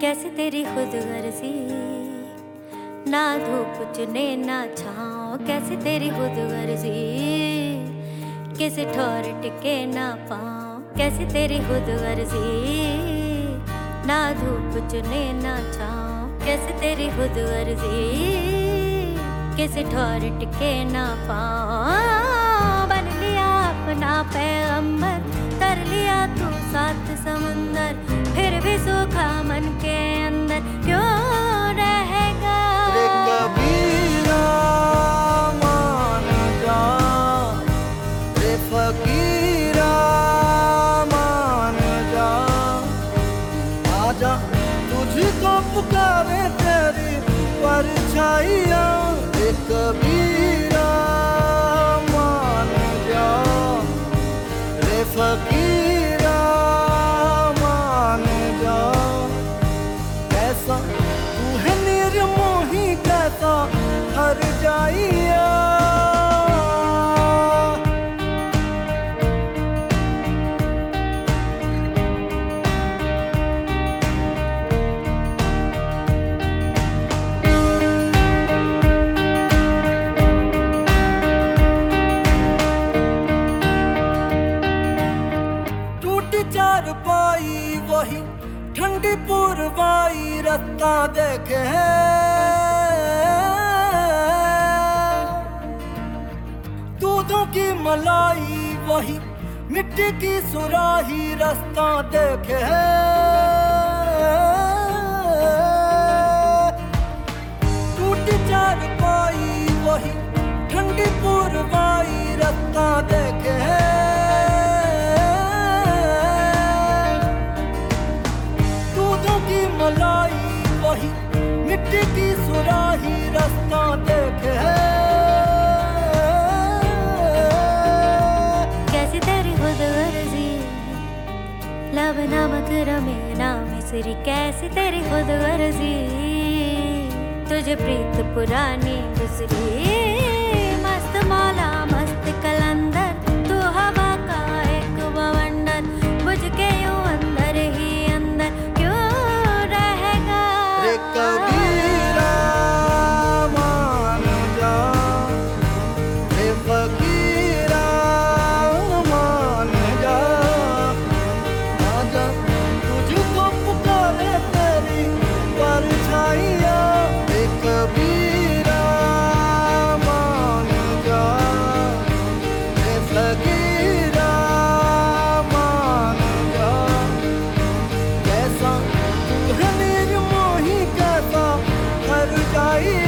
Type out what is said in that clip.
कैसे तेरी खुद गर्जी ना धूप चुने, ना छाओ कैसे तेरी खुद गर्जी किसी ठोर टिके, ना पाओ कैसे तेरी खुद गर्जी ना धूप चुने, ना छाओ कैसे तेरी खुद गर्जी किसी ठोर टिके, ना पाओ तुझको पुकारे तेरी परछाइया कबीरा मान जा। रे फकीरा मान जा। कैसा तू है निर्मोही कैसा हर जाइया। वही ठंडी पुरवाई रत्ता देखे दूधों की मलाई वही मिट्टी की सुराही रास्ता देखे टूट चार पाई वही ठंडी पुरवाई रत्ता देखे दूधों लब नमक रमे नाम मिसरी कैसी तेरी खुद गर्जी। तुझे प्रीत पुरानी गुजरी। मस्त मौला Israel.